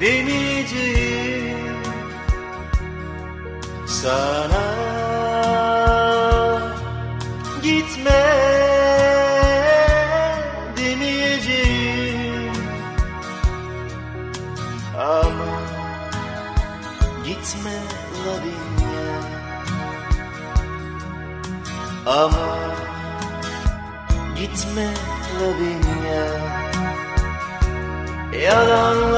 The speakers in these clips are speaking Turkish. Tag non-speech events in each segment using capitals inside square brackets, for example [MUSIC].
deneyeceğim sana gitme demeyeceğim ama gitme Lavinia. Ama gitme Lavinia. Yalanla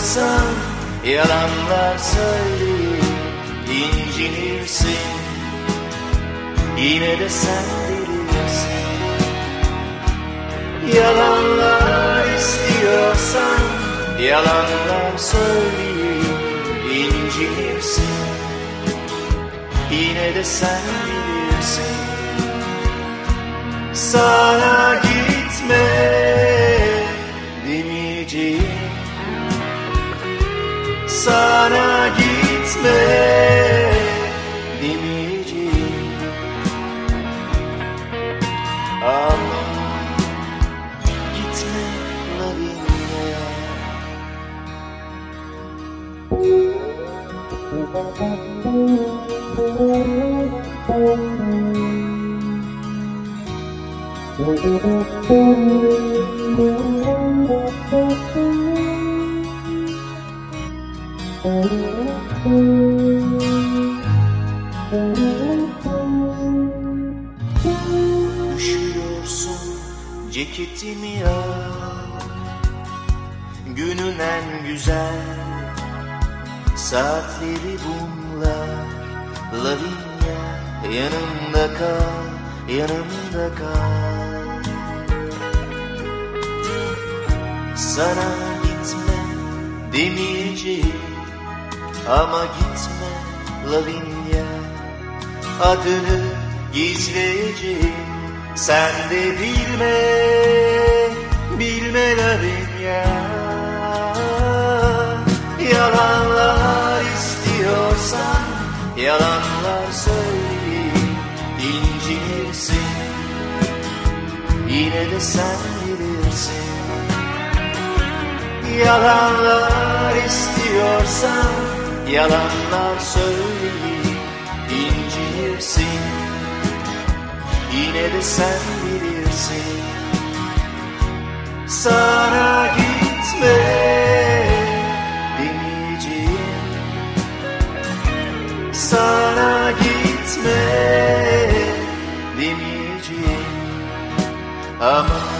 istiyorsan Yalanlar söyleyip incinirsin. Yine de sen bilirsin. Yalanlar istiyorsan Yalanlar söyleyip incinirsin. Yine de sen bilirsin. Sana Sana gitme. Demeyeceğim. Ama gitme Lavinia [LAUGHS] Üşüyorsun ceketimi ya. Günün en güzel saatleri bunlar Lavinia yanımda kal, yanımda kal. Sana gitme demeyeceğim ama gitme Lavinia Adını gizleyeceğim. Sen de bilme Bilme Lavinia Yalanlar istiyorsan Yalanlar söyleyip incinirsin Yine de sen bilirsin. Yalanlar istiyorsan Yalanlar söyleyip incinirsin Yine de sen bilirsin. Sana gitme demeyeceğim. Sana gitme demeyeceğim. Ama